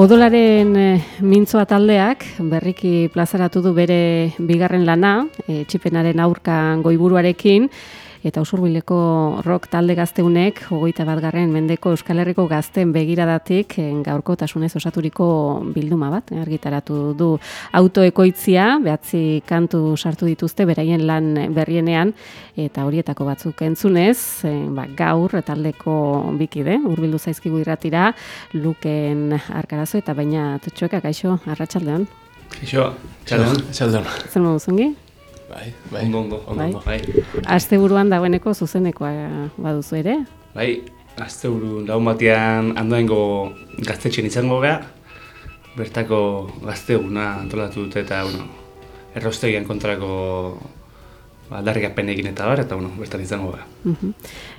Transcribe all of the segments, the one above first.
Odolaren eh, mintzoa taldeak berriki plazaratu du bere bigarren lana, e, txipenaren aurka goiburuarekin, eta usurbileko rock talde gazteunek, hogeita bat garren mendeko Euskal Herriko gazten begiradatik eh, gaurko tasunez osaturiko bilduma bat, eh, argitaratu du autoekoitzia, behatzi kantu sartu dituzte beraien lan berrienean, eta horietako batzuk entzunez, eh, ba, gaur taldeko bikide, urbildu zaizkigu irratira, luken arkarazo eta baina txueka, kaixo, arratsaldean. Kaixo, txaldean. Txaldean. Zer modu zungi? Bai, bai. Ondo, ondo, ondo, Bai. bai. Aste buruan dagoeneko zuzenekoa baduzu ere? Bai, azte buru, laun batean handoengo gaztetxen izango gara, bertako gazteguna antolatu dute eta, bueno, errostegian kontrako ba, aldarrikapenekin eta bar, eta, bueno, bertan izango gara. Mhm.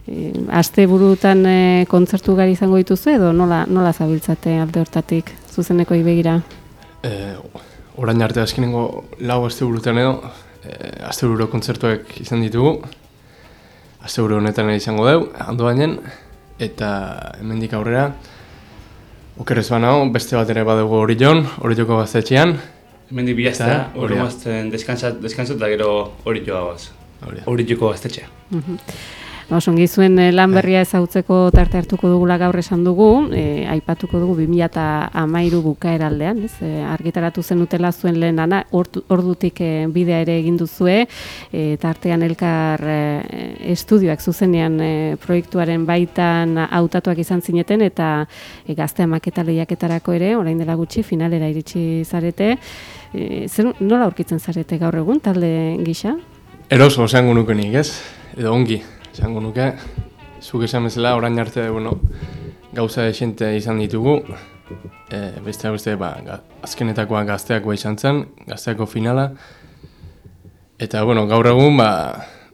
E, aste burutan e, kontzertu gari izango dituzu edo nola, nola zabiltzate alde hortatik zuzeneko begira? Eh, orain arte azkenengo lau aste burutan edo, eh, aste bururo kontzertuak izan ditugu. Aste buru honetan ere izango deu, hando bainen, eta hemendik aurrera, okerrez banago, beste bat ere badugu hori jon, hori joko gaztetxean. Hemen di bilazta, Eta, hori da. mazten deskansa, deskansa eta gero hori joa goaz. Hori da. Hori joko gaztetxea. Mhm. Ba, Osongi zuen eh, lan berria ezagutzeko tarte hartuko dugula gaur esan dugu, e, aipatuko dugu 2013 bukaeraldean, ez? E, argitaratu zenutela zuen lehen lana, ordu- ordutik e, bidea ere egin duzue, e, tartean elkar e, estudioak zuzenean e, proiektuaren baitan hautatuak izan zineten eta e, gaztea maketa lehiaketarako ere, orain dela gutxi finalera iritsi zarete. E, zer, nola aurkitzen zarete gaur egun talde gisa? Eroso esango nuke nik, ez? Edo ongi, esango nuke. Zuk esan bezala, orain arte, bueno, gauza esente izan ditugu. E, beste beste, ba, azkenetakoa gazteakoa izan zen, gazteako finala. Eta, bueno, gaur egun, ba,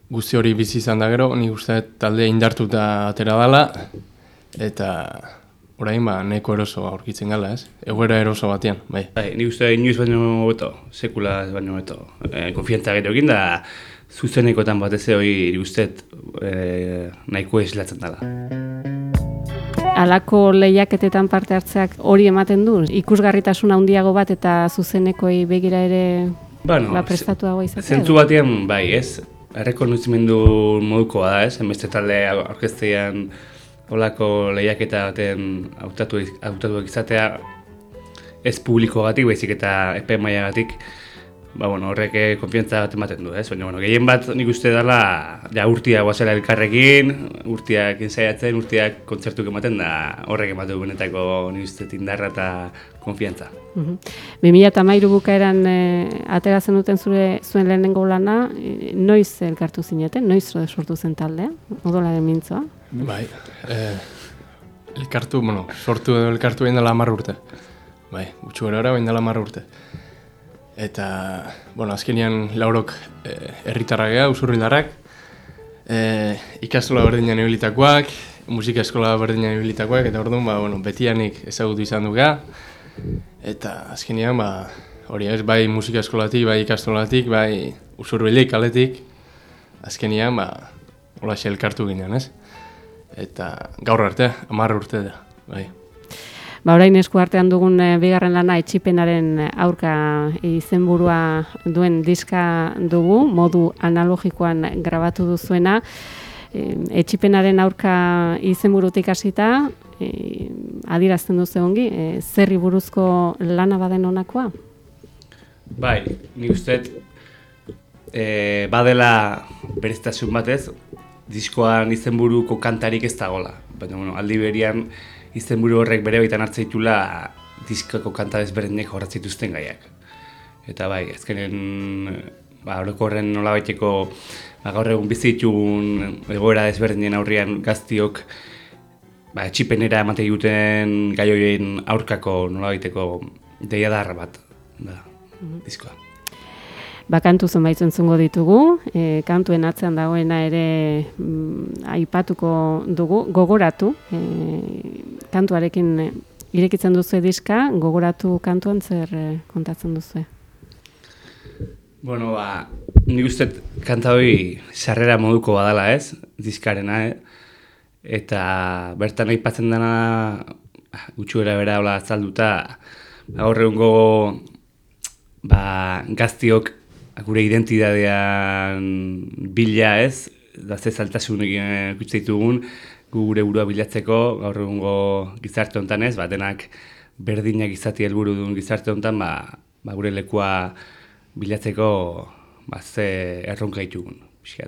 guzti hori bizi izan da gero, nik uste talde indartuta atera dela. Eta, orain, ba, neko eroso aurkitzen gala, ez? Egoera eroso batean, bai. Bai, nik uste inoiz baino beto, sekula baino beto. E, konfiantza gero egin da, zuzenekotan batez ere hori nik uste e, nahiko eslatzen dela. Alako lehiaketetan parte hartzeak hori ematen du? Ikusgarritasun handiago bat eta zuzenekoi begira ere Bueno, ba, prestatuago izatea? Zentzu batean, bai, ez, errekonozimendu modukoa da, ez, enbeste talde orkestean olako lehiaketa baten hautatu hautatuak izatea ez publikoagatik, baizik eta epe mailagatik, ba, bueno, horrek eh, konfiantza bat ematen du, ez? Baina, bueno, gehien bat nik uste dela, ja, urtia guazela elkarrekin, urtiak ensaiatzen, urtiak kontzertuk ematen da, horrek ematen du benetako nik uste indarra eta konfiantza. Mhm. 2013 bukaeran e, atera zenuten zure zuen lehenengo lana, e, noiz elkartu zineten, noiz sortu zen taldea, odolaren mintzoa? Bai, eh, elkartu, bueno, sortu edo elkartu behin dela urte. Bai, gutxu gara behin dela urte. Eta, bueno, azkenean laurok eh, herritarra gea, usurbildarrak, eh, ikastola berdinean ibilitakoak, musika eskola berdinean ibilitakoak, eta orduan, ba, bueno, betianik ezagutu izan du gea. Eta azkenean, ba, hori ez, bai musika eskolatik, bai ikastolatik, bai usurbilik, kaletik, azkenean, ba, hola elkartu ginen, ez? Eta gaur arte, hamar urte da, bai. Ba, orain esku artean dugun e, bigarren lana etxipenaren aurka izenburua duen diska dugu, modu analogikoan grabatu duzuena. E, etxipenaren aurka izenburutik hasita, e, adirazten duzu ongi, e, zerri buruzko lana baden honakoa? Bai, nik uste e, badela bereztasun batez, diskoan izenburuko kantarik ez dagola. Baina, bueno, aldi berian izenburu horrek bere baitan hartzen ditula diskako kanta ezberdinek jorratzen dituzten gaiak. Eta bai, azkenen, ba, orokorren nolabaiteko ba, gaur egun bizi ditugun egoera ezberdinen aurrian gaztiok ba, etxipenera emate duten gai horien aurkako nolabaiteko deiadar bat da diskoa. Ba, kantu zenbait entzungo ditugu, e, kantuen atzean dagoena ere mm, aipatuko dugu, gogoratu, e, kantuarekin e, irekitzen duzu diska, gogoratu kantuan zer e, kontatzen duzu. Bueno, ba, nik uste kanta hori sarrera moduko badala ez, diskarena, eh? eta bertan aipatzen dena gutxuera bera hola azalduta, gaur egungo ba, gaztiok gure identidadean bila ez, da ze zaltasun egin gure burua bilatzeko, gaur egungo gizarte honetan ez, ba, denak berdinak izati helburu duen gizarte honetan, ba, ba, gure lekua bilatzeko ba, ze erronka ditugun, pixka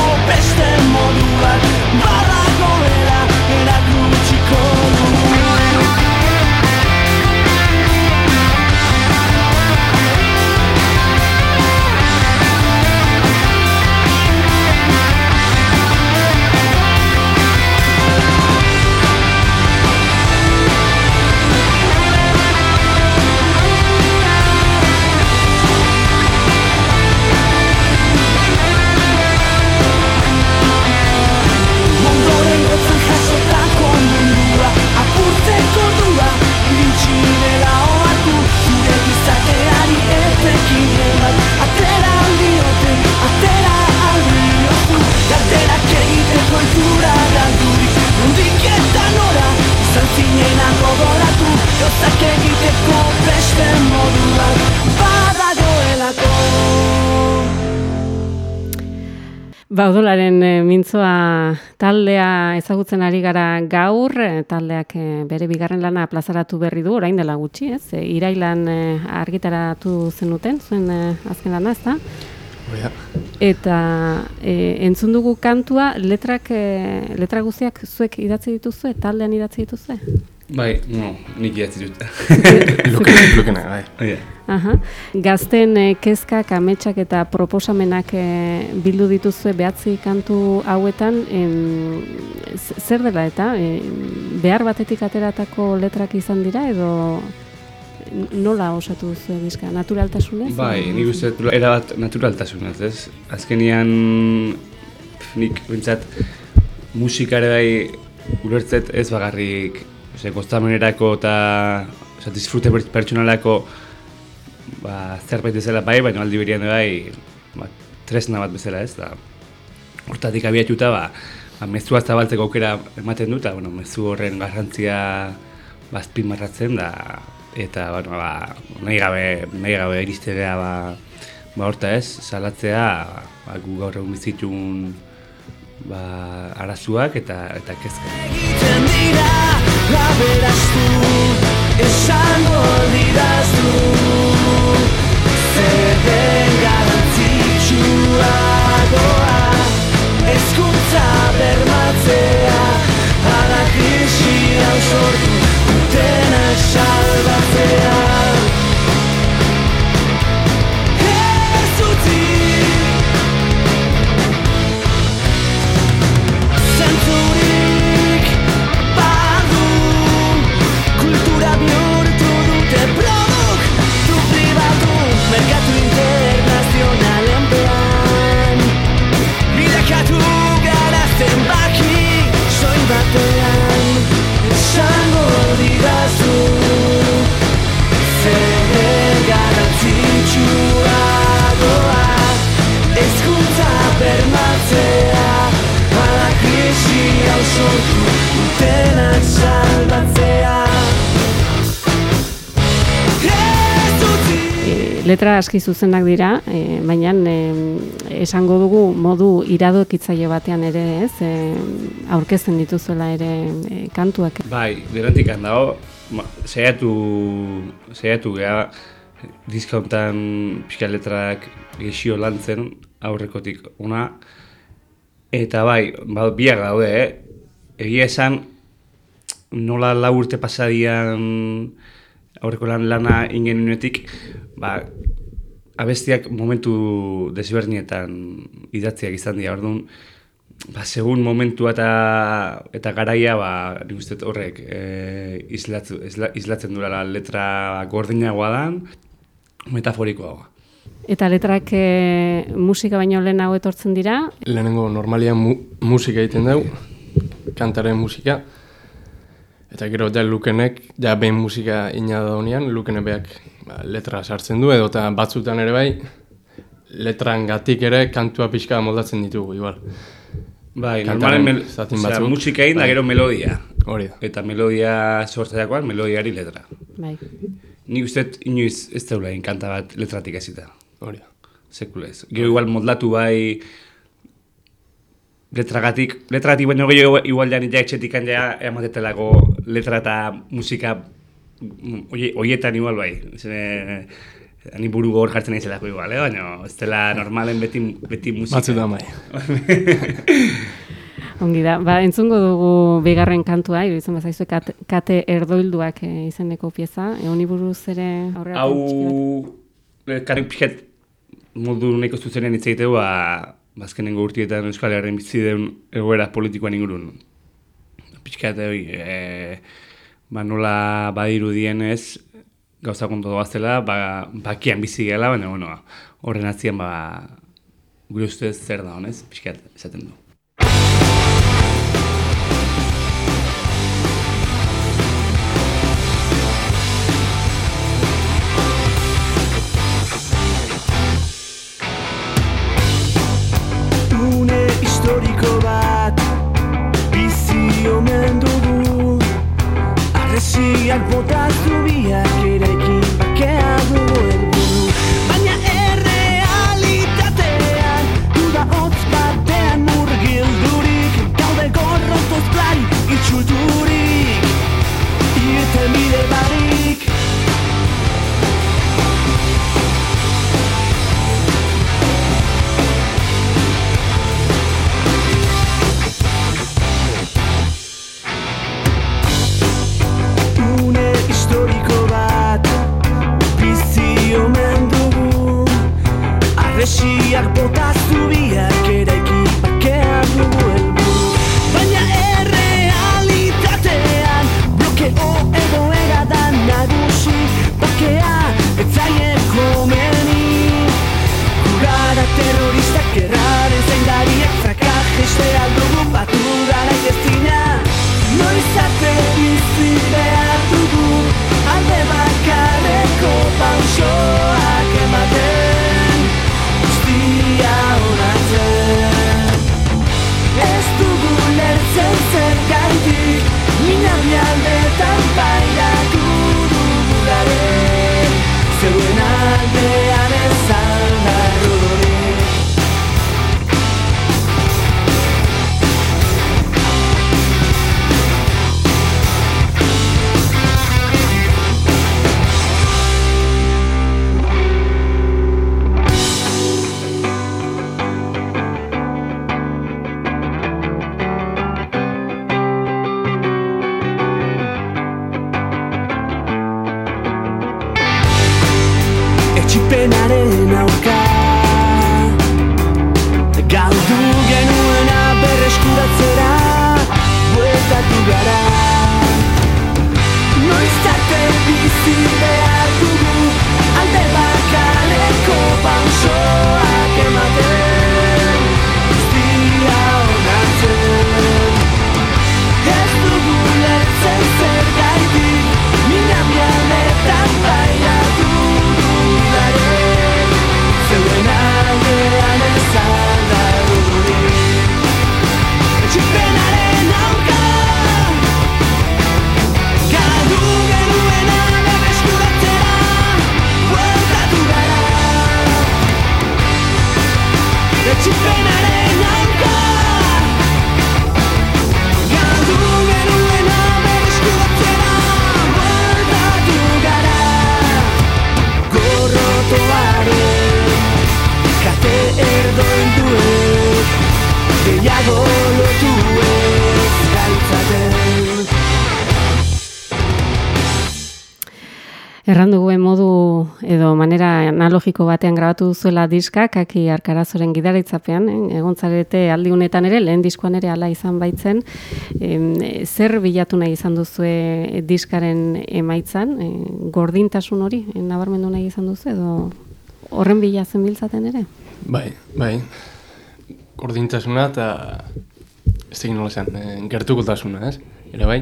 Baudolaren e, mintzoa taldea ezagutzen ari gara gaur, e, taldeak e, bere bigarren lana plazaratu berri du, orain dela gutxi, ez? Irailan argitaratu zenuten, zuen azken lana, ez da? Eta e, entzun dugu kantua, letrak, letra guztiak zuek idatzi dituzue, taldean idatzi dituzue? Bai, no, nik idatzi dut. Lukena, bai. Oh, Aha. Gazten e, kezkak, ametsak eta proposamenak e, bildu dituzue behatzi kantu hauetan, em, zer dela eta e, behar batetik ateratako letrak izan dira edo nola osatu duzu diska? Naturaltasunez? Bai, nik uste erabat naturaltasunez, ez? Azkenian nik bintzat musikare bai ulertzet ez bagarrik Ose, goztamenerako eta ose, disfrute pertsonalako ba, zerbait bezala bai, baina aldi berian bai ba, tresna bat bezala ez, da hortatik abiatuta ba, ba mezua zabaltzeko aukera ematen dut, bueno, mezu horren garrantzia bazpimarratzen da eta bueno, ba, nahi gabe, nahi gabe iristegea ba, ba horta ez, salatzea ba, gu gaur egun bizitun ba, arazuak eta eta kezka. Aberastu, esango didaztu, zer den garantzitsuagoa, ezkuntza bermatzea, ala krisi hau sortu, dutenak salbatzea. Letra aski zuzenak dira, e, baina e, esango dugu modu iradokitzaile batean ere, ez? E, aurkezten dituzuela ere e, kantuak. Bai, berantik ma, saiatu, saiatu geha, diskontan pixka letrak gesio lantzen aurrekotik ona. Eta bai, ba, biak daude, eh? Egia esan, nola lau urte pasadian aurreko lan lana ingenuetik, ba, abestiak momentu desberdinetan idatziak izan dira, orduan, ba, segun momentua eta, eta garaia, ba, nik uste horrek e, islatzu, isla, islatzen duela letra gordinagoa dan, metaforikoa. Eta letrak e, musika baino lehenago etortzen dira, Lehenengo normalian mu musika egiten dugu, kantaren musika, eta gero ja lukenek, ja behin musika ina da honean, lukene beak ba, letra sartzen du, edo eta batzutan ere bai, letran gatik ere kantua pixka moldatzen ditugu, igual. Bai, normalen mel, osea, musika egin da Bai. gero melodia. Hori da. Eta melodia sortzerakoan, melodiari letra. bai. Nik uste inoiz ez daula egin kanta bat letratik ezita. Hori da. Sekula ez. Gero igual moldatu bai letragatik, letragatik baino gehiago igual ja etxetik ja ematetelako letra eta musika mm, oie, oietan igual bai. Zene, ni buru gogor jartzen naizelako igual, eh? baina ez dela normalen beti, beti musika. Batzutan bai. Ongi da, ba, entzungo dugu bigarren kantua, iruditzen bazaizu kate, kate erdoilduak e, izeneko pieza, e, honi buruz ere aurrera Hau, karrik pixet modu nahiko zuzenean hitz ba, bazkenengo urtietan Euskal Herrian bizi den egoera politikoan ingurun. Pixkat, hori, e, ba, nola badiru dienez, gauza kontu doazela, ba, bakian bizi gela, baina, bueno, horren atzian, ba, gure ustez zer da honez, pixkat, esaten du. Analogiko batean grabatu duzuela diskak, aki arkarazoren gidaritzapean, eh? egontzarete aldi honetan ere, lehen diskoan ere ala izan baitzen, eh, zer bilatu nahi izan duzue diskaren emaitzan, e, gordintasun hori, eh, nabarmendu nahi izan duzu, edo horren bila zen biltzaten ere? Bai, bai. Gordintasuna eta ez egin nola esan, e, gertukotasuna, ez? Ere bai.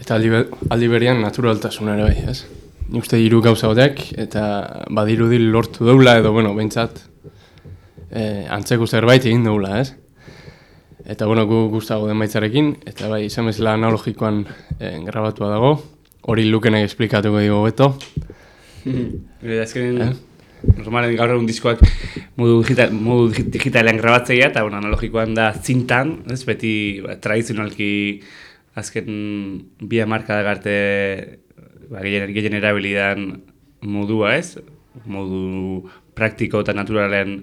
Eta aldi, aldi berean naturaltasuna ere bai, ez? Nik uste hiru gauza horiek eta badirudi lortu deula edo, bueno, behintzat e, antzeko zerbait egin deula, ez? Eta, bueno, gu guztago den baitzarekin, eta bai, izan bezala analogikoan e, grabatua dago, hori lukenek esplikatuko digo beto. Gure azkenen, Eh? normalen gaur egun diskoak modu, digital, modu digi- digitalean grabatzeia eta bueno, analogikoan da zintan, ez beti ba, tradizionalki azken bi hamarkada garte ba, gehien, erabilidan modua ez, modu praktiko eta naturalean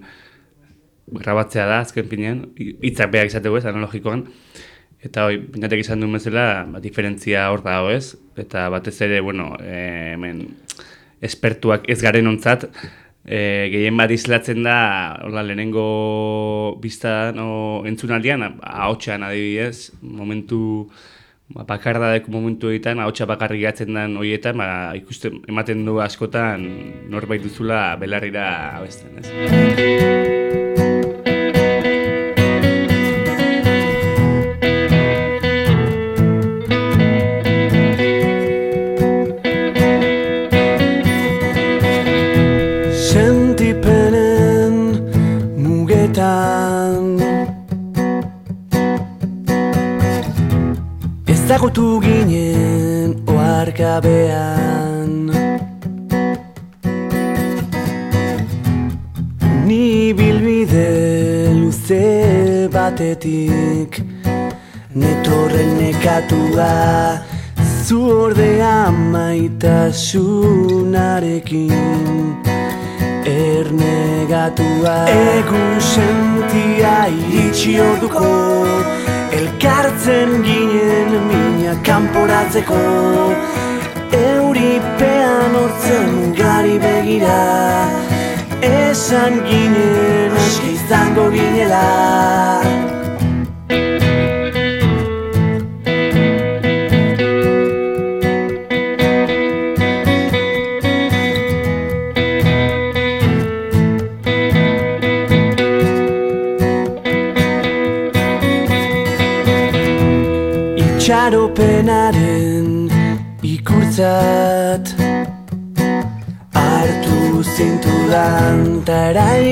grabatzea da azken pinean, hi- hitzak behar izateko ez, analogikoan. Eta hoi, pinatek izan duen bezala, ba, diferentzia hor dago ez, eta batez ere, bueno, e, hemen, espertuak ez garen ontzat, e, gehien bat islatzen da, hola, lehenengo bizta no, entzunaldian, ahotxean adibidez, momentu, ba, bakardadeko momentu egiten, ahotxa bakarrik gehatzen den horietan, ba, ikusten, ematen du askotan norbait duzula belarrira abesten, ez? Iritsi orduko Elkartzen ginen mina kanporatzeko. Euripean hortzen gari begira Esan ginen aski izango ginela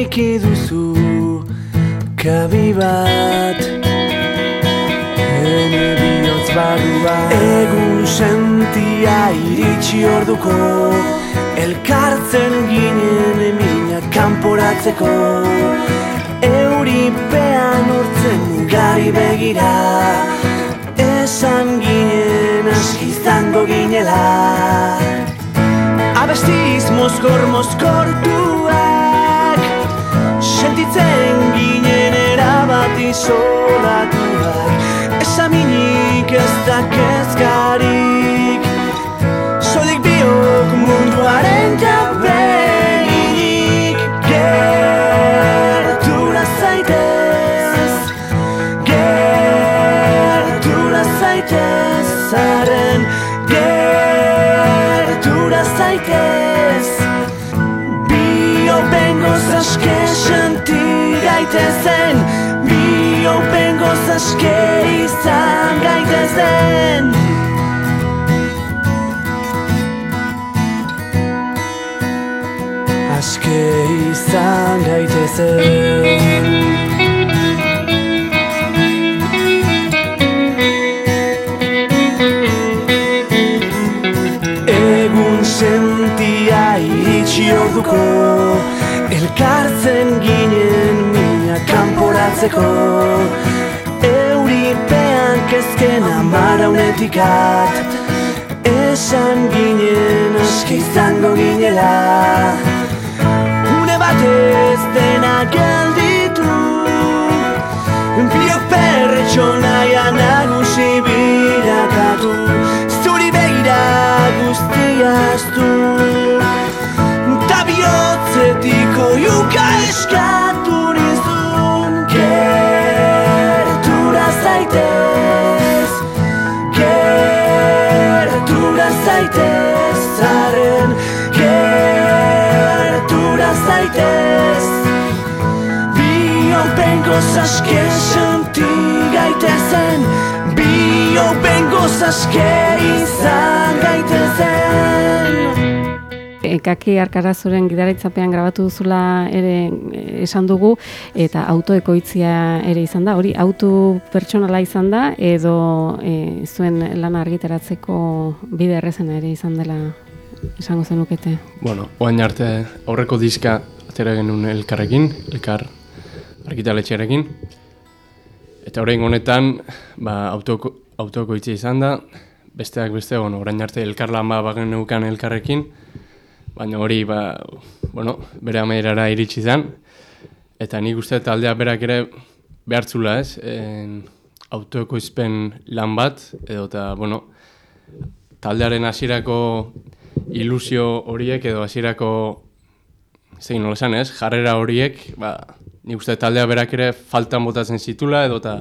eraiki duzu Kabi bat. Hene bihotz barrua Egun sentia iritsi orduko Elkartzen ginen emina kanporatzeko. Euripean urtzen gari begira Esan ginen aski izango ginela. Abestiz mozkor mozkortuak Sentitzen ginen erabat isolatuak Esaminik ez da kezkarik. Solik biok munduaren ez den Aske izan gaitezen Egun sentia iritsi orduko Elkartzen ginen mina kanporatzeko Euripean kezken amaraunetik at Esan ginen zaske senti gaitezen Bio bengo zaske izan gaitezen Ekaki arkarazuren gidaritzapean grabatu duzula ere eh, esan dugu eta autoekoitzia ere izan da. Hori auto pertsonala izan da edo eh, zuen lana argitaratzeko bide errezena ere izan dela esango zenukete. Bueno, oain arte aurreko diska atera genuen elkarrekin, elkar argitaletxearekin. Eta orain honetan, ba, autoko, autoko itxia izan da, besteak beste, bueno, orain arte elkarlan ba bagen neukan elkarrekin, baina hori, ba, bueno, bere amaierara iritsi zen, eta nik uste taldea berak ere behartzula ez, en, autoekoizpen lan bat, edo eta, bueno, taldearen hasierako ilusio horiek edo hasierako zein nola esan ez, jarrera horiek, ba, nik uste taldea berak ere faltan botatzen zitula edo eta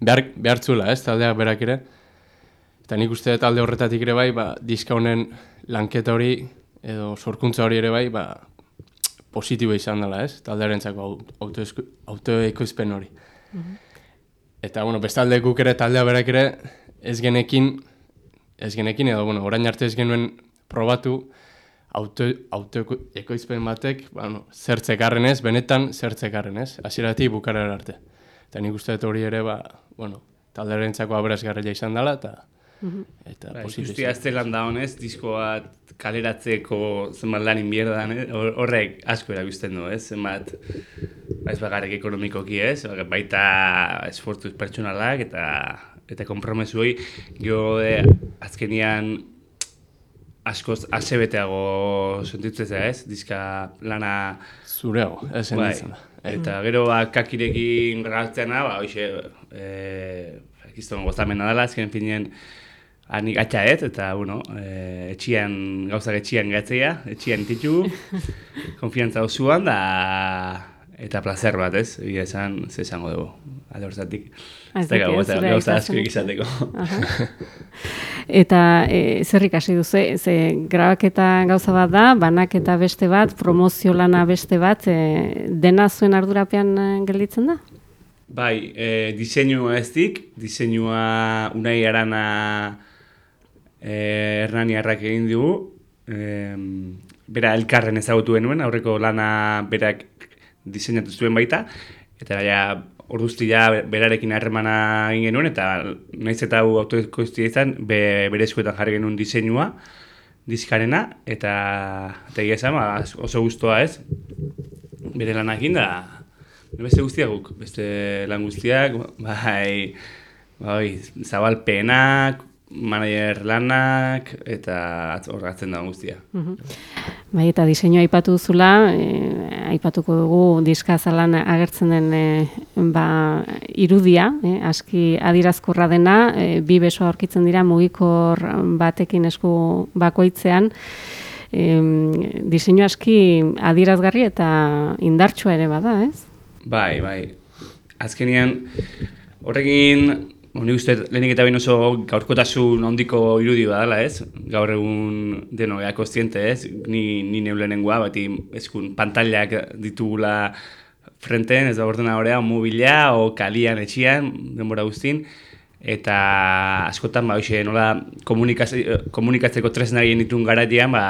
behar, behartzula ez, taldea berak ere. Eta nik uste talde horretatik ere bai, ba, diska honen lanketa hori edo sorkuntza hori ere bai, ba, positibo izan dela ez, taldearentzako auto, autoekoizpen hori. Eta, bueno, bestalde guk ere taldea berak ere ez genekin, ez genekin, edo, bueno, orain arte ez genuen probatu auto, auto ekoizpen batek, bueno, zertzekarren ez, benetan zertzekarren ez, hasieratik bukarera arte. Eta nik uste dut hori ere, ba, bueno, taldearentzako aberazgarria izan dela, eta eta Ba, ikusti izan. azte lan da honez, disko bat kaleratzeko zenbat lan inbierdan, eh? Hor- horrek asko erabiltzen du, ez? Zenbat, ba, ez bagarrik ekonomikoki, ez? Baita esfortuz pertsonalak eta eta kompromesu hori, gero de, azkenian askoz asebeteago sentitzen ez? Diska lana Zureago, ez Bai, da. eta gero ba, kakirekin grabatzeana, ba, hoxe, e, kiston gozamena dela, azken finean, hanik atxaet, eta, bueno, e, etxian, gauzak etxian gatzea, etxian titu, konfiantza osoan, da, eta placer bat, ez? Egia esan, ze esango dugu, alde horzatik. Ez Ez da dakit, gauza, zure gauza aitzazen. asko izateko. Aha. Eta e, zer ikasi duzu, ze grabaketa gauza bat da, banaketa beste bat, promozio lana beste bat, e, dena zuen ardurapean e, gelditzen da? Bai, e, diseinua ez dik, diseinua unai arana e, Hernani egin dugu. E, bera elkarren ezagutu genuen, aurreko lana berak diseinatu zuen baita. Eta ja, orduzti ja berarekin harremana egin genuen, eta naiz eta hau autoekoiztia izan, be, bere eskuetan jarri genuen diseinua, diskarena, eta, eta esan, ba, oso guztua ez, bere lanakin da, beste guztiak guk, beste lan guztiak, bai, bai, zabalpenak, manager lanak, eta atz- hor gatzen da guztia. Bai, eta diseinua aipatu duzula, e, aipatuko dugu diska zalan agertzen den e, ba, irudia, e, aski adirazkorra dena, e, bi beso aurkitzen dira mugikor batekin esku bakoitzean, e, diseinu aski adirazgarri eta indartsua ere bada, ez? Bai, bai. Azkenean, horrekin, Ni uste, lehenik eta behin oso gaurkotasun handiko irudi badala, ez? Gaur egun deno, ea kostiente, ez? Ni, ni neu lehenengoa, bati eskun pantailak ditugula frenten, ez da ordena horea, mobila, o kalian etxian, denbora guztin, eta askotan ba hoxe nola komunikazio, komunikatzeko tresnarien ditun garaian ba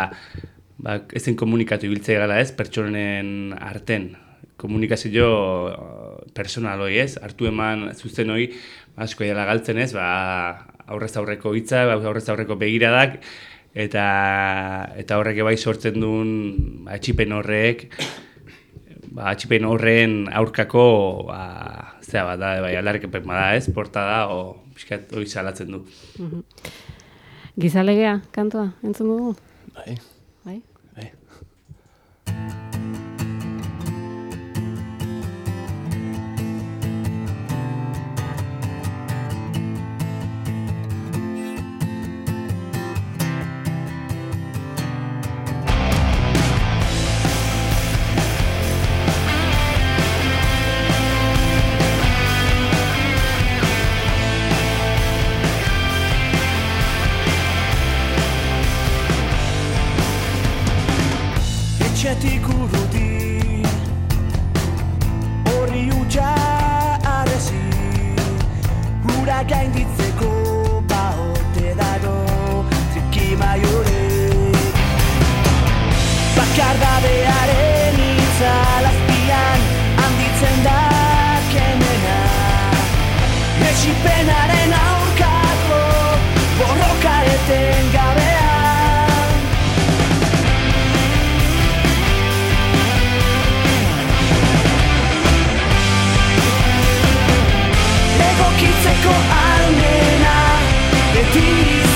ba ezin komunikatu ibiltzea gala, ez, pertsonen arten. Komunikazio eh, personal hori, ez, hartu eman zuzen hori asko dela galtzen, ez, ba aurrez aurreko hitza, ba, aurrez aurreko begiradak eta eta horrek bai sortzen duen ba, atxipen horrek ba, atxipen horren aurkako ba, zera bat da, bai, aldarrekepen bada ez, porta da, o, pixkat hori salatzen du. Gizalegea, kantua, entzun dugu? Bai.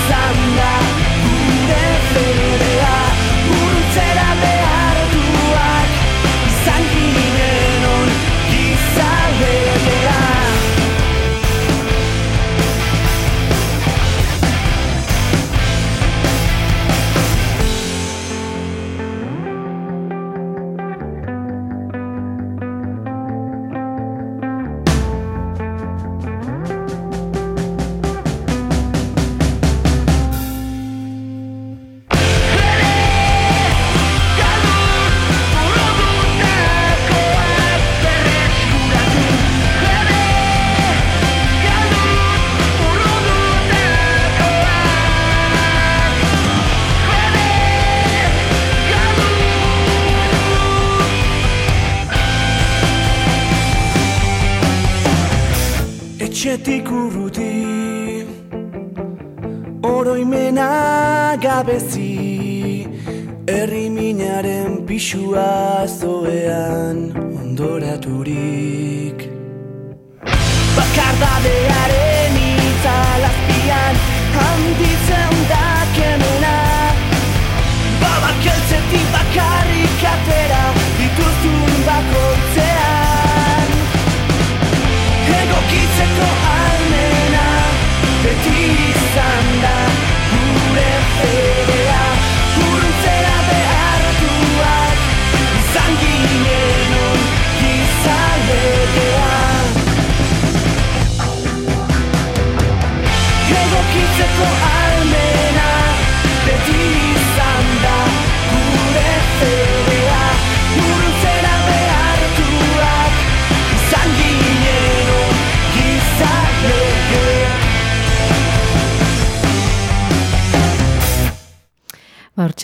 Izan da Gure fedea Urtzera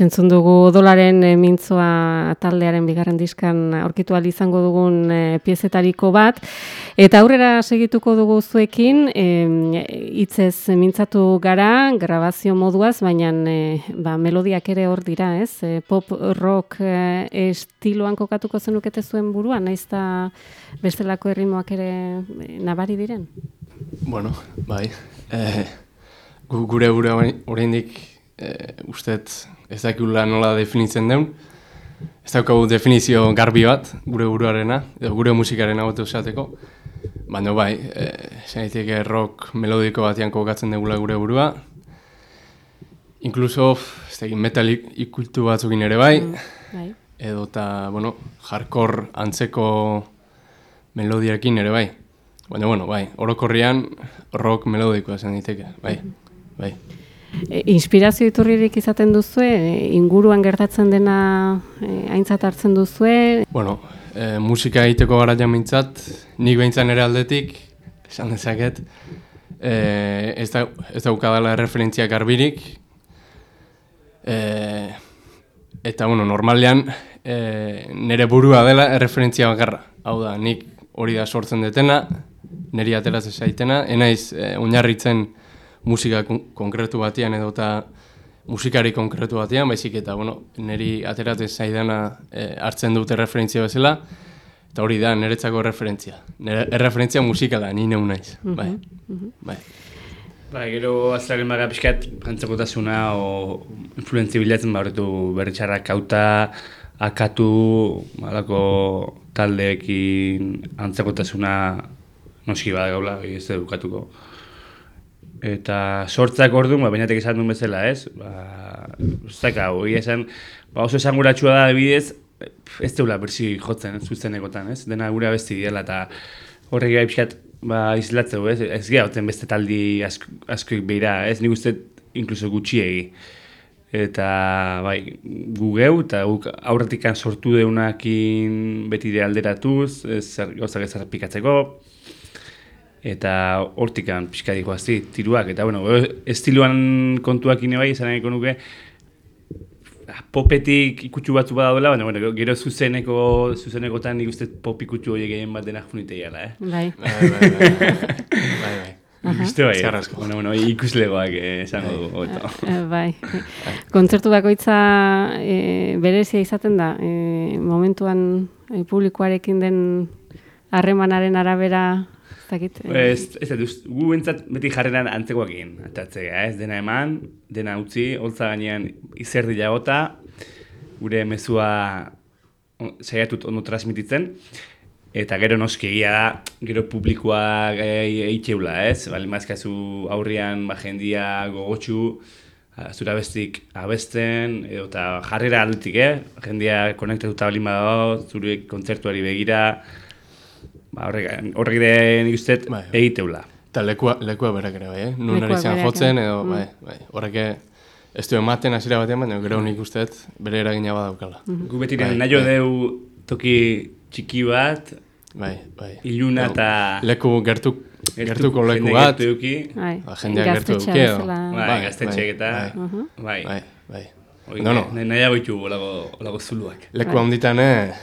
Hortxentzun dugu odolaren e, mintzoa taldearen bigarren diskan aurkitu izango dugun e, piezetariko bat. Eta aurrera segituko dugu zuekin, e, hitzez mintzatu gara, grabazio moduaz, baina e, ba, melodiak ere hor dira, ez? E, pop rock e, estiloan kokatuko zenukete zuen buruan, naiz eta bestelako erritmoak ere e, nabari diren? Bueno, bai. Eh, gu, gure gure oraindik eh, ustet ez dakigula nola definitzen deun. Ez daukagu definizio garbi bat gure buruarena, edo gure musikaren hau esateko. Baina bai, esan daiteke rock melodiko batean kokatzen dugula gure burua. Inkluso, ez dakit, metal ik- ikultu batzukin ere bai. Bai. edo eta, bueno, hardcore antzeko melodiarekin ere bai. Baina, bueno, bai, orokorrian rock melodikoa esan diteke, bai, bai. E, inspirazio iturririk izaten duzue, e, inguruan gertatzen dena e, aintzat hartzen duzue, Bueno, e, musika egiteko garaian mintzat, nik behintzan ere aldetik, esan dezaket, e, ez, da, ez daukadala referentzia garbirik, e, eta, bueno, normalean, e, nire burua dela referentzia bakarra. Hau da, nik hori da sortzen detena, niri ateraz esaitena, enaiz e, oinarritzen musika kon- konkretu batean edo eta musikari konkretu batean, baizik eta, bueno, niri ateratzen zaidana e, hartzen dute referentzia bezala, eta hori da niretzako referentzia. Nire erreferentzia musikala, ni neu naiz. Bai, bai. Ba, gero azalaren baga pixkat jantzakotasuna o influenzi bilatzen ba horretu berritxarrak kauta, akatu, malako taldeekin antzakotasuna noski bada gaula, ez da dukatuko. Eta sortzak orduan, ba, bainatek esan duen bezala, ez? Ba, zaka, hori esan, ba, oso esanguratsua da adibidez, ez deula bersi jotzen, zuzenekotan, ez? Dena gure abesti dela, eta horrek gai pixkat, ba, islatzeu, ez? Ez hotzen beste taldi asko, askoik behira, ez? Nik uste, inkluso gutxiegi. Eta, bai, gu geu, eta guk aurretikan sortu deunakin beti de alderatuz, ez gauzak ez errepikatzeko, eta hortikan pixka dikoazti, tiruak, eta bueno, estiloan kontuak ine bai, izan nahiko nuke, popetik ikutsu batzu badaudela, baina bueno, gero zuzeneko, zuzenekotan nik uste pop ikutsu horiek gehien bat denak funiteiala, eh? Bai. Bai, bai, bai, bai, bai, bai. Bai, asko. bueno, bueno, ikuslegoak eh, esango du, hobeto. Eh, bai. Kontzertu bakoitza e, berezia izaten da, e, momentuan e, publikoarekin den harremanaren arabera, dakit. e, Ez, ez ust- gu bentsat beti jarreran antzekoak egin, atatzea, ez dena eman, dena utzi, holtza gainean izerdi jagota, gure mezua saiatut ondo transmititzen, eta gero noski egia da, gero publikoa eitxeula, ez? Bale, mazkazu aurrian ba, jendia gogotxu, zura bestik abesten, edo eta jarrera aldetik, eh? Jendia konektatuta balin badago, zure kontzertuari begira, ba, horrek, horrek de nik uste Bai. egiteula. Eta lekua, lekua berak ere bai, eh? Nun izan jotzen, edo, Mm. bai, bai. Horrek ez du ematen hasiera batean, baina gero nik uste dut bere eragina badaukala. Gu beti Bai, nahi bai. deu toki txiki bat, Bai, bai. iluna eta... Leku gertu, gertu- gertuko leku jende bat, gertu eduki. Bai, ba, jendeak gertu eduki edo. Bai, Bai, gaztetxeek eta... Mhm. Bai, bai, bai. Hori, No, no. nahi- nahiago ditu olago, olago zuluak. Leku handitan, eh,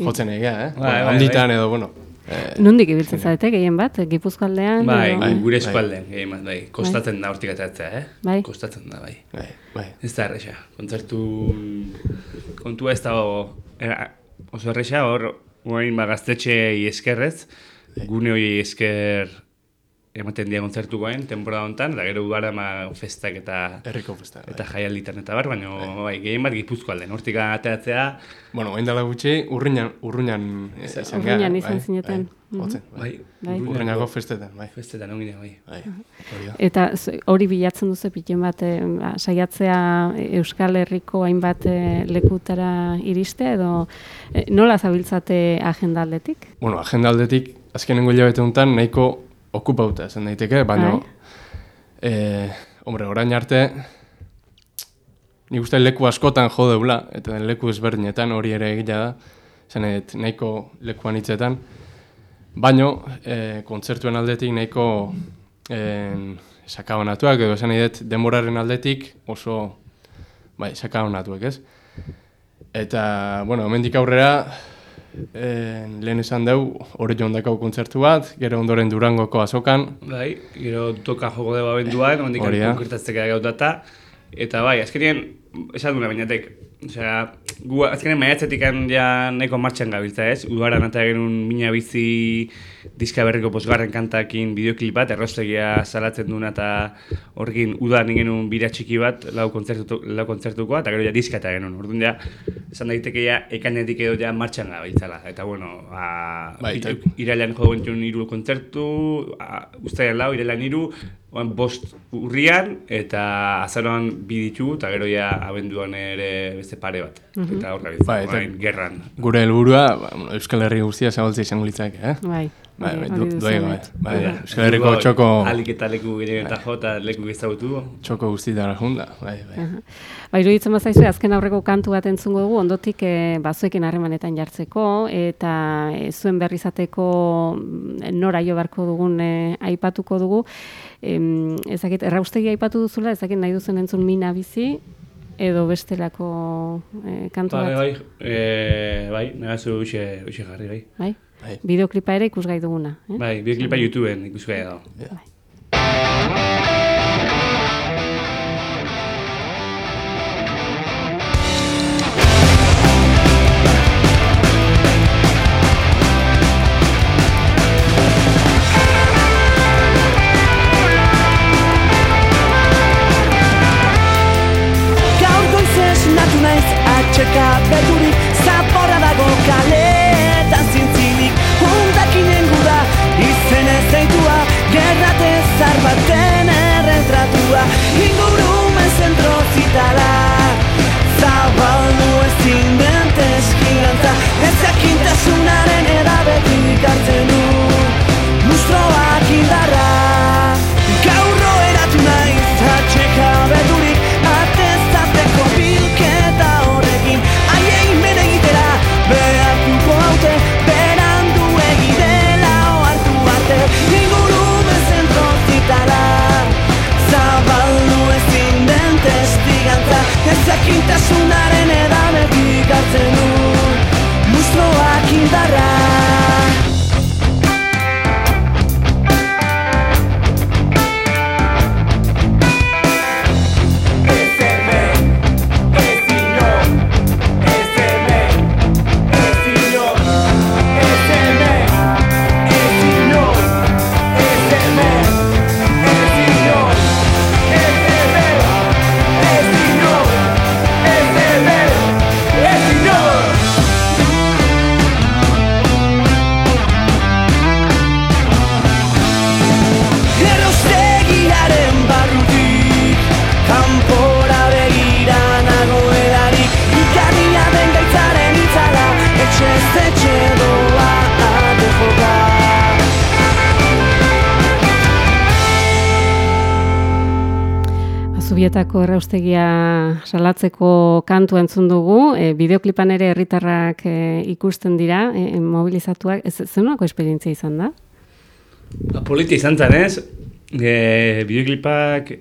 jotzen egia, eh? Bai, bai, handitan edo, bueno, eh, Nundik ibiltzen zarete gehien bat, Gipuzkoaldean? Bai, bai. gure eskualden, gehien bat, bai. Kostatzen da hortik ateratzea, eh? Bai. Kostatzen da, bai. bai, bai. Ez da erresa. Kontzertu kontua ez dago era, oso erresa, hor, orain ba, gaztetxeei eskerrez, gune hori esker ematen dira kontzertukoen, temporada honetan, eta gero udara ma festak eta Herriko festa. Bai. eta jaialditan eta bar, baina bai, gehien bat gipuzko alden, hortik ateratzea, Bueno, hain dela gutxi, urruñan, urruñan izan gara. Urruñan izan bai, zineten. Bai, jotzen, bai. bai, Bai. Urruñako festetan, bai. festetan ongine, bai. Bai. Eta hori bilatzen duzu piten bat, eh, ba, saiatzea Euskal Herriko hainbat eh, lekutara iriste edo eh, nola zabiltzate agenda aldetik? Bueno, agenda aldetik, azkenengo hilabete honetan nahiko okupauta esan daiteke, baina, Bai. eh, hombre, orain arte, nik uste leku askotan jo deula, eta leku ezberdinetan hori ere egia da, esan nahiko lekuan hitzetan, baino, eh, kontzertuen aldetik nahiko eh, sakabanatuak, edo esan nahi dut denboraren aldetik oso, bai, sakabanatuak, ez? Eta, bueno, hemendik aurrera, eh, lehen esan deu, hori joan dakau kontzertu bat, gero ondoren Durangoko azokan, Bai, gero toka joko dugu abenduan, ondik konkretatzeka gautata. Eta bai, azkenean, esan duna bainatek, osea, gu azkenean maiatzetik ja nahiko martxan gabiltza ez, udaran eta genuen mina bizi diska berriko posgarren kantakin bideoklip bat, errostegia salatzen duna eta horrekin udan genuen bira txiki bat, lau, kontzertu, lau kontzertukoa, eta gero ja diska eta genuen. Orduan ja, esan daiteke ja, ekainetik edo ja martxan gabiltzala. Eta bueno, a, Bai, eta- irailan jo gentuen hiru kontzertu, a, uztailan lau, irailan hiru, oan bost urrian, eta azaroan bi ditu, eta gero ja abenduan ere beste pare bat. Eta horra Bai, bizan, eta- gerran. gure helburua ba, bueno, Euskal Herri guztia zabaltzea izango litzake, eh? Bai. Bai, bai, du- duzu duai gabe. net. Bai, Aha. Euskal Herriko txoko, Alik eta leku gire eta jo, eta leku ezagutu. txoko guztitara junda. Bai, bai. Ba, iruditzen bazaizu, azken aurreko kantu bat entzungo dugu, ondotik e, bazuekin harremanetan jartzeko, eta e, zuen berri izateko mm, nora jo beharko dugun e, aipatuko dugu. Em, ezakit, erraustegi aipatu duzula, ezakit nahi duzen entzun mina bizi, edo bestelako e, kantu Bai, bat. bai, e, bai, negazu uxe, uxe jarri, bai. Bai? Bai. Bideoklipa ere ikusgai duguna. Eh? Bai, bideoklipa YouTubeen ikusgai dago. Gaur Zubietako erraustegia salatzeko kantu entzun dugu, e, bideoklipan ere herritarrak e, ikusten dira, e, mobilizatuak, ez zenolako esperientzia izan da? Ba, politia izan zen, ez? E, bideoklipak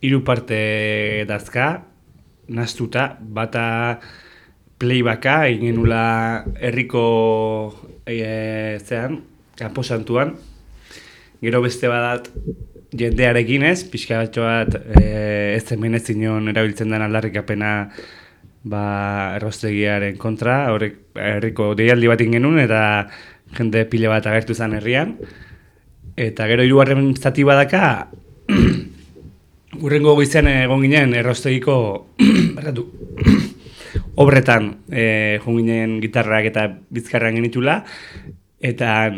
hiru parte dazka, nastuta, bata playbacka egin genula herriko e, zean, kanposantuan. Gero beste badat jendearekin ez, pixka bat e, ez hemen ez zinon erabiltzen den aldarrikapena ba, errostegiaren kontra, horrek herriko deialdi bat genuen eta jende pile bat agertu zen herrian. Eta gero hirugarren zati badaka, urrengo goizean egon ginen errostegiko, barkatu, obretan e, joan ginen gitarrak eta bizkarrak genitula, eta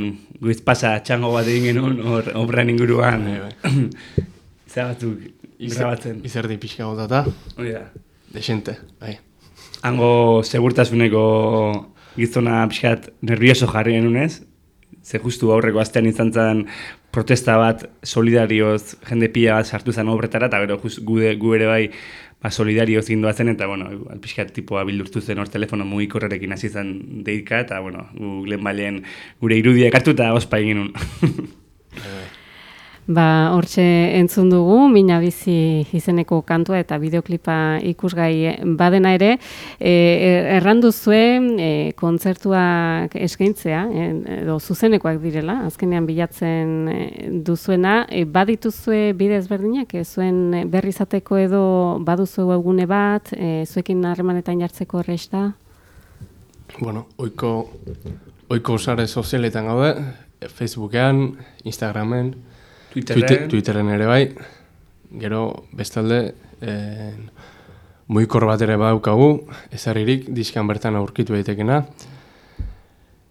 goiz pasa txango bat egin genuen hor obran inguruan, Bai, zera batzuk grabatzen. Izerdi pixka gotata, Hori da. desente, bai. Hango segurtasuneko gizona pixkat nervioso jarri genunez, ze justu aurreko astean izan zen protesta bat solidarioz jende pila bat sartu zen obretara, eta gero gu ere bai ba, solidarioz gindoa zen, eta bueno, pixkat tipoa bildurtu zen hor telefono mugikorrerekin hasi zen deika, eta bueno, gu lehen gure irudia ekartu eta ospa egin genuen. Ba, hortxe entzun dugu, mina bizi izeneko kantua eta bideoklipa ikusgai badena ere, e, errandu zuen e, kontzertuak eskaintzea, e, edo zuzenekoak direla, azkenean bilatzen e, duzuena, e, badituzue bide ezberdinak, e, zuen berri izateko edo baduzu egune bat, e, zuekin harremanetan jartzeko erresta? Bueno, oiko, oiko sare sozialetan gaude, Facebookean, Instagramen, Twitterren, Twitter, Twitteren ere bai, gero bestalde, eh, muikor bat ere badaukagu, ezarririk, diskan bertan aurkitu daitekena.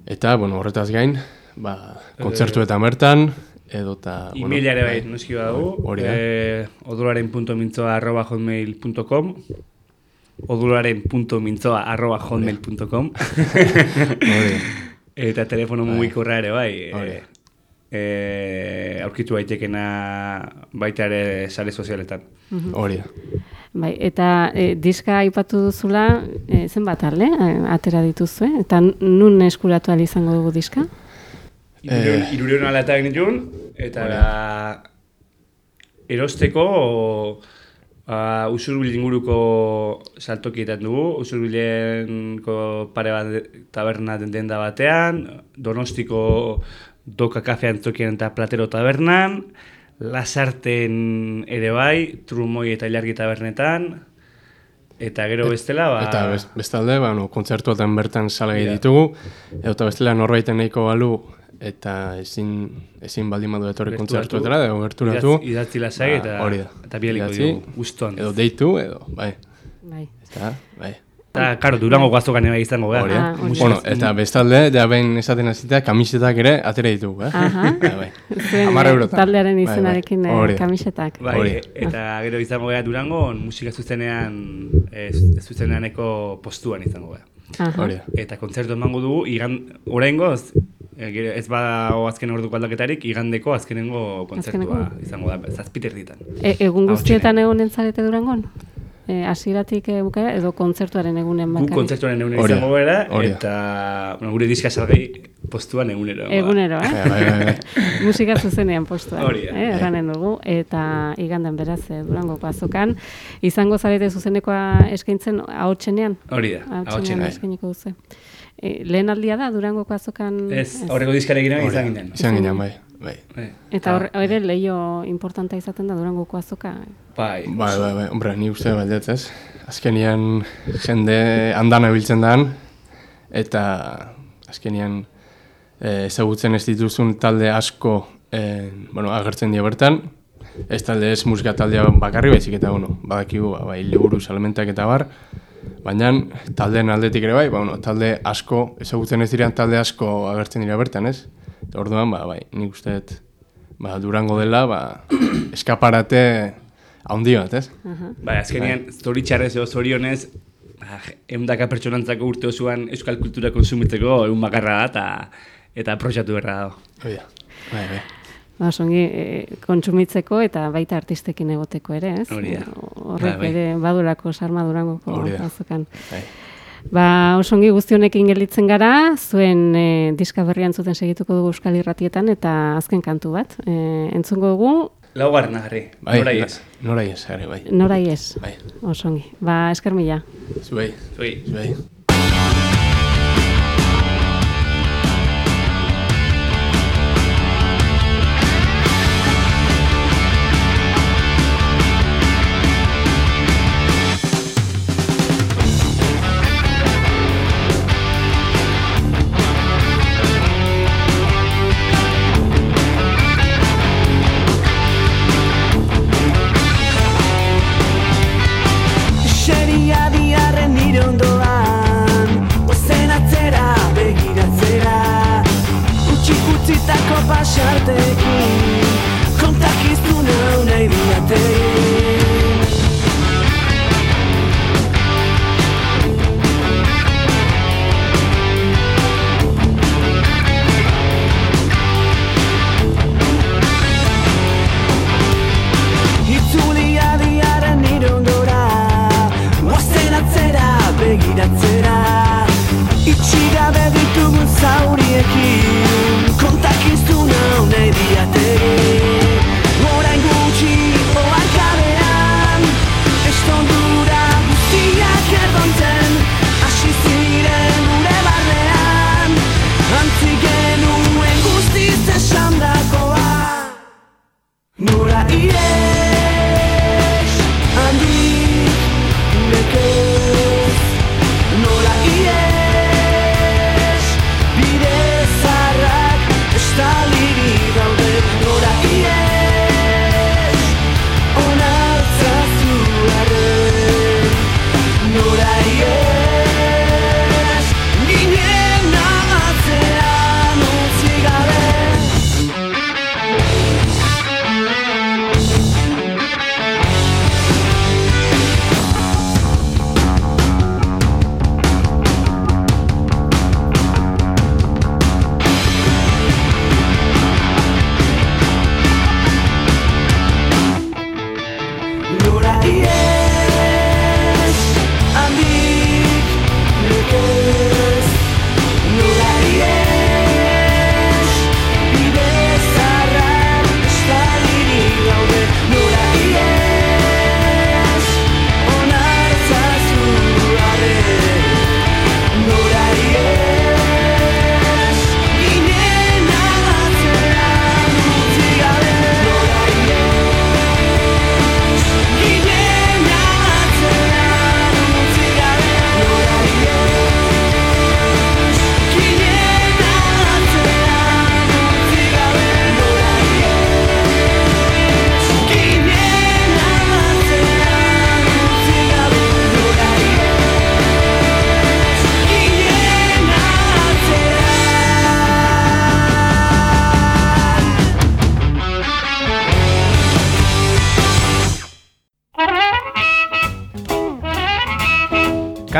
Eta, bueno, horretaz gain, ba, kontzertuetan bertan, edo eta... Emaila ere bai, noski badago, Hori da. eh, odularen.mintzoa arroba hotmail.com odularen.mintzoa arroba hotmail.com Eta telefono mugikorra ere bai, Hori. Eh, e, aurkitu daitekena baita ere sare sozialetan. Hori da. Bai, eta e, diska aipatu duzula, e, zenbat alde, e, atera dituzue, eta nun eskuratu izango dugu diska? Irureun, Eh. irureun alatak nituen, eta erosteko uh, usurbil inguruko saltokietan dugu, usurbilenko pare bat taberna den denda batean, donostiko doka kafean tokien eta platero tabernan, lasarten ere bai, trumoi eta ilargi tabernetan, eta gero bestela, ba... Eta best, bestalde, ba, no, kontzertuetan bertan salgai ditugu, eta bestela norbaiten nahiko balu, eta ezin, ezin baldin badu etorri kontzertuetara, edo gerturatu. Idatzi- lasai ba, eta- hori da. eta bidaliko Idatzi, digu, gustuan. Edo deitu, edo, bai, Bai. eta, bai. Eta, karo, durango guazokan ere izango gara. Hori da. Ah, bueno, eta bestalde, ja behin esaten hasita kamisetak ere atera ditugu, eh? Aha. Ja, bai. Eh, eurotan. taldearen Bai, bai. izenarekin eh, da. kamisetak. Bai, Hori. e- eta gero izango gara Durango musika zuzenean ez, zuzeneaneko postuan izango gara. Hori da. Eta kontzertu emango dugu, igan, oraingoz, e, gero ez badago azken orduko aldaketarik, igandeko azkenengo kontzertua izango da, zazpiterditan. E, egun Hau guztietan egonen zarete durangon? E, hasieratik e, bukaera edo kontzertuaren egunen Gu bakarrik? kontzertuaren egunen izango gara, eta bueno, gure diska salgai postuan egunero. ba. Egunero, eh? Bai, bai, bai. Musika zuzenean postua. Hori da. Eh, erranen dugu. Eta igandan beraz, eh, durangoko azokan. Izango zarete zuzenekoa eskaintzen ahotsenean? Hori da, Ahotsenean eskainiko duzu. E, lehen aldia da durangoko azokan? Ez, horreko diskarekin izan ginen. Izan ginen, bai. Bai. Bai. Eta hor, ere leio importanta izaten da durangoko azoka. Bai, Bai, bai, bai, hombre, ni uste baldetz, ez? Azkenian jende andana biltzen dan, eta azkenian eh, ezagutzen ez dituzun talde asko eh, bueno, agertzen dira bertan, ez talde ez musika taldea bakarri baizik eta, bueno, badakigu, ba, bai, liburu salmentak eta bar, baina taldeen aldetik ere bai, ba, bueno, talde asko, ezagutzen ez diren talde asko agertzen dira bertan, ez? Eta orduan, ba, bai, nik uste dut, ba, durango dela, ba, eskaparate handi bat, ez? Bai, azkenean, zoritxarrez edo zorionez, ah, eundaka pertsonantzako urte osoan euskal kultura konsumitzeko egun bakarra da, eta, eta proxatu berra da. Hoi da. Bai, bai. Ba, osongi, e, kontsumitzeko eta baita artistekin egoteko ere, ez? Hori. Horrek Bai, bai. ere badurako sarma durangoko Hori da. azokan. Bai. Ba, osongi guzti honekin gelditzen gara, zuen e, diska berrian zuten segituko dugu Euskal Irratietan eta azken kantu bat. E, entzungo dugu, Laugarren agarri, Bai, nora ez. Nora ez, are, bai. norai ez. Bai. Osongi. Ba, esker mila. Zuei, Zui. zuei.